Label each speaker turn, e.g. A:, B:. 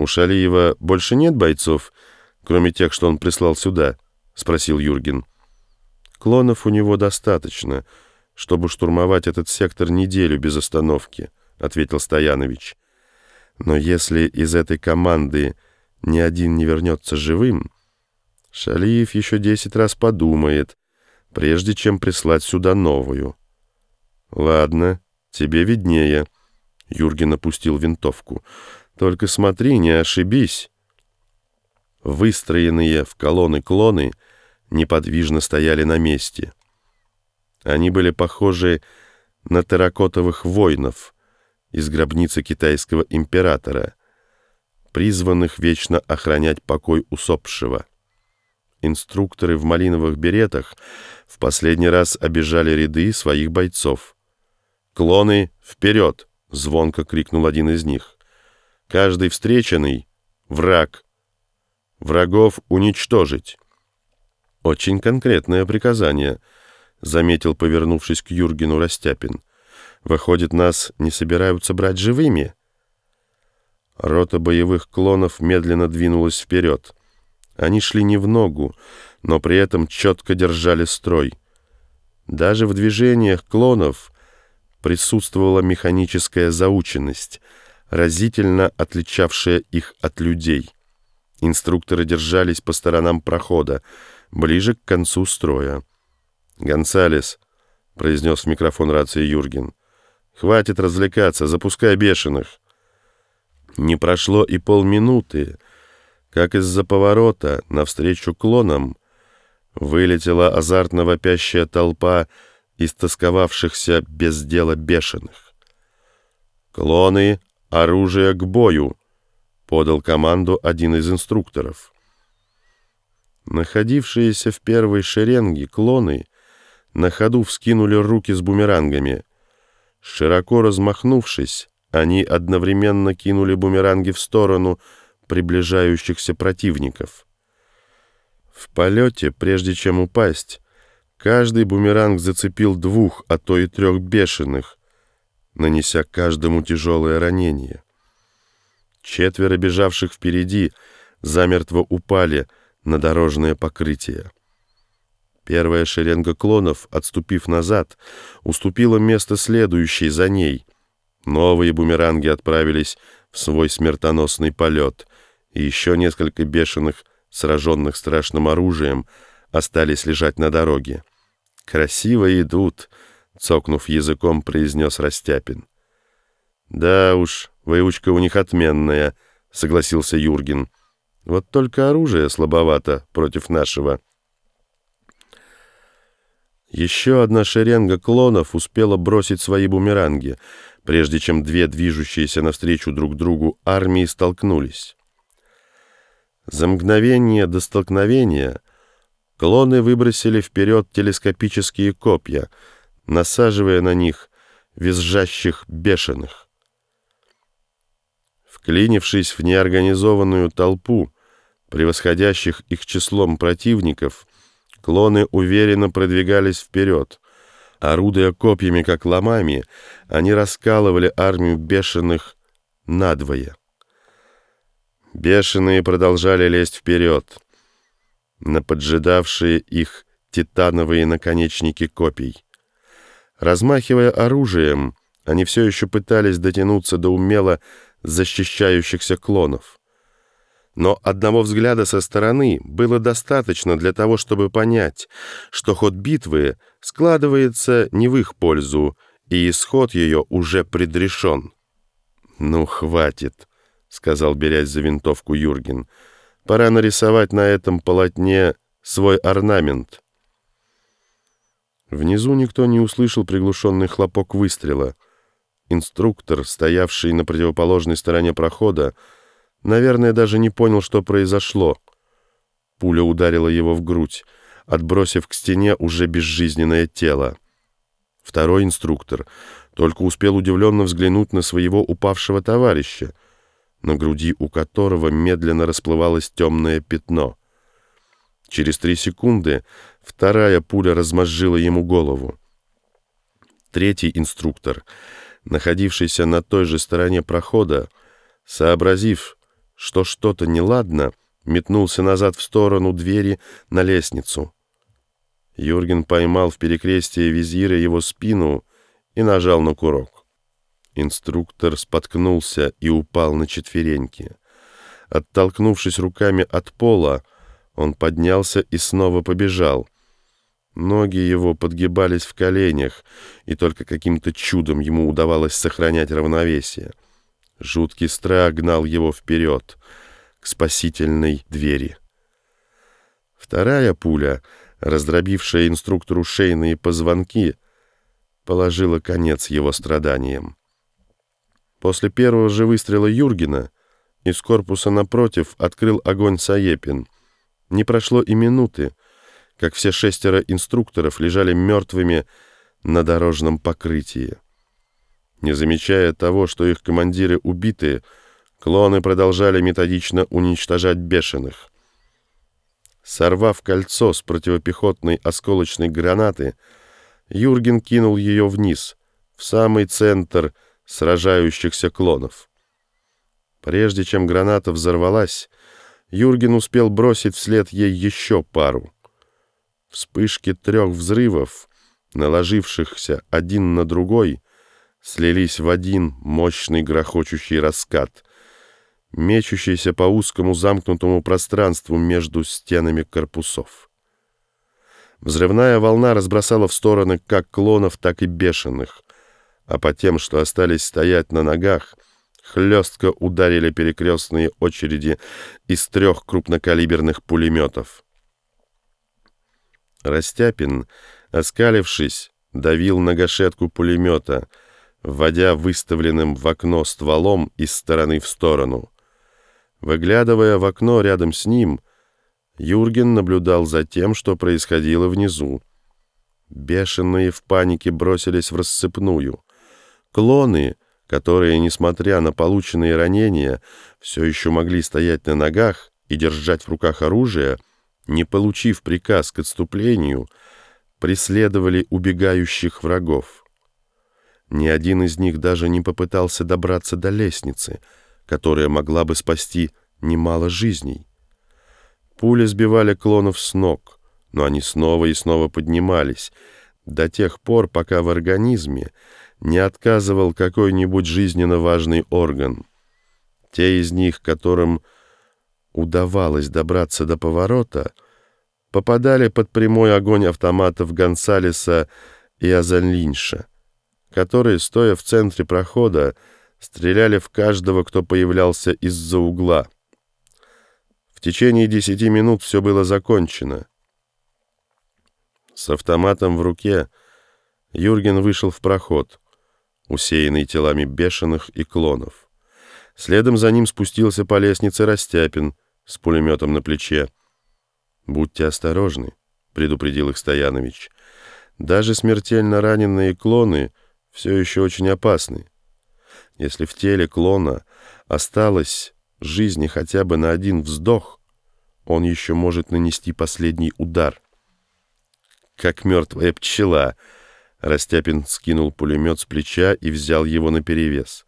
A: «У Шалиева больше нет бойцов, кроме тех, что он прислал сюда?» — спросил Юрген. «Клонов у него достаточно, чтобы штурмовать этот сектор неделю без остановки», — ответил Стоянович. «Но если из этой команды ни один не вернется живым, Шалиев еще десять раз подумает, прежде чем прислать сюда новую». «Ладно, тебе виднее», — Юрген опустил винтовку. Только смотри, не ошибись. Выстроенные в колонны клоны неподвижно стояли на месте. Они были похожи на терракотовых воинов из гробницы китайского императора, призванных вечно охранять покой усопшего. Инструкторы в малиновых беретах в последний раз обижали ряды своих бойцов. «Клоны, вперед!» — звонко крикнул один из них. Каждый встреченный — враг. Врагов уничтожить. Очень конкретное приказание, заметил, повернувшись к Юргену Растяпин. Выходит, нас не собираются брать живыми? Рота боевых клонов медленно двинулась вперед. Они шли не в ногу, но при этом четко держали строй. Даже в движениях клонов присутствовала механическая заученность — разительно отличавшая их от людей. Инструкторы держались по сторонам прохода, ближе к концу строя. «Гонсалес», — произнес в микрофон рации Юрген, — «хватит развлекаться, запускай бешеных». Не прошло и полминуты, как из-за поворота навстречу клонам вылетела азартно вопящая толпа истосковавшихся без дела бешеных. Клоны «Оружие к бою!» — подал команду один из инструкторов. Находившиеся в первой шеренге клоны на ходу вскинули руки с бумерангами. Широко размахнувшись, они одновременно кинули бумеранги в сторону приближающихся противников. В полете, прежде чем упасть, каждый бумеранг зацепил двух, а то и трех бешеных, нанеся каждому тяжелое ранение. Четверо бежавших впереди замертво упали на дорожное покрытие. Первая шеренга клонов, отступив назад, уступила место следующей за ней. Новые бумеранги отправились в свой смертоносный полет, и еще несколько бешеных, сраженных страшным оружием, остались лежать на дороге. «Красиво идут», цокнув языком, произнес Растяпин. «Да уж, выучка у них отменная», — согласился Юрген. «Вот только оружие слабовато против нашего». Еще одна шеренга клонов успела бросить свои бумеранги, прежде чем две движущиеся навстречу друг другу армии столкнулись. За мгновение до столкновения клоны выбросили вперед телескопические копья — насаживая на них визжащих бешеных. Вклинившись в неорганизованную толпу, превосходящих их числом противников, клоны уверенно продвигались вперед. Орудуя копьями, как ломами, они раскалывали армию бешеных надвое. Бешеные продолжали лезть вперед, на поджидавшие их титановые наконечники копий. Размахивая оружием, они все еще пытались дотянуться до умело защищающихся клонов. Но одного взгляда со стороны было достаточно для того, чтобы понять, что ход битвы складывается не в их пользу, и исход ее уже предрешен. «Ну, хватит», — сказал, берясь за винтовку Юрген. «Пора нарисовать на этом полотне свой орнамент». Внизу никто не услышал приглушенный хлопок выстрела. Инструктор, стоявший на противоположной стороне прохода, наверное, даже не понял, что произошло. Пуля ударила его в грудь, отбросив к стене уже безжизненное тело. Второй инструктор только успел удивленно взглянуть на своего упавшего товарища, на груди у которого медленно расплывалось темное пятно. Через три секунды вторая пуля размозжила ему голову. Третий инструктор, находившийся на той же стороне прохода, сообразив, что что-то неладно, метнулся назад в сторону двери на лестницу. Юрген поймал в перекрестие визира его спину и нажал на курок. Инструктор споткнулся и упал на четвереньки. Оттолкнувшись руками от пола, он поднялся и снова побежал. Ноги его подгибались в коленях, и только каким-то чудом ему удавалось сохранять равновесие. Жуткий страх гнал его вперед, к спасительной двери. Вторая пуля, раздробившая инструктору шейные позвонки, положила конец его страданиям. После первого же выстрела Юргена из корпуса напротив открыл огонь Саепин. Не прошло и минуты, как все шестеро инструкторов лежали мертвыми на дорожном покрытии. Не замечая того, что их командиры убиты, клоны продолжали методично уничтожать бешеных. Сорвав кольцо с противопехотной осколочной гранаты, Юрген кинул ее вниз, в самый центр сражающихся клонов. Прежде чем граната взорвалась, Юрген успел бросить вслед ей еще пару. Вспышки трех взрывов, наложившихся один на другой, слились в один мощный грохочущий раскат, мечущийся по узкому замкнутому пространству между стенами корпусов. Взрывная волна разбросала в стороны как клонов, так и бешеных, а по тем, что остались стоять на ногах, хлестко ударили перекрестные очереди из трех крупнокалиберных пулеметов. Растяпин, оскалившись, давил на гашетку пулемета, вводя выставленным в окно стволом из стороны в сторону. Выглядывая в окно рядом с ним, Юрген наблюдал за тем, что происходило внизу. Бешеные в панике бросились в рассыпную. Клоны, которые, несмотря на полученные ранения, все еще могли стоять на ногах и держать в руках оружие, не получив приказ к отступлению, преследовали убегающих врагов. Ни один из них даже не попытался добраться до лестницы, которая могла бы спасти немало жизней. Пули сбивали клонов с ног, но они снова и снова поднимались, до тех пор, пока в организме не отказывал какой-нибудь жизненно важный орган. Те из них, которым удавалось добраться до поворота, попадали под прямой огонь автоматов Гонсалеса и Азанлинша, которые, стоя в центре прохода, стреляли в каждого, кто появлялся из-за угла. В течение десяти минут все было закончено. С автоматом в руке Юрген вышел в проход, усеянный телами бешеных и клонов. Следом за ним спустился по лестнице Растяпин с пулеметом на плече. «Будьте осторожны», — предупредил их Стоянович. «Даже смертельно раненые клоны все еще очень опасны. Если в теле клона осталось жизни хотя бы на один вздох, он еще может нанести последний удар» как мертвая пчела. Растяпин скинул пулемет с плеча и взял его наперевес.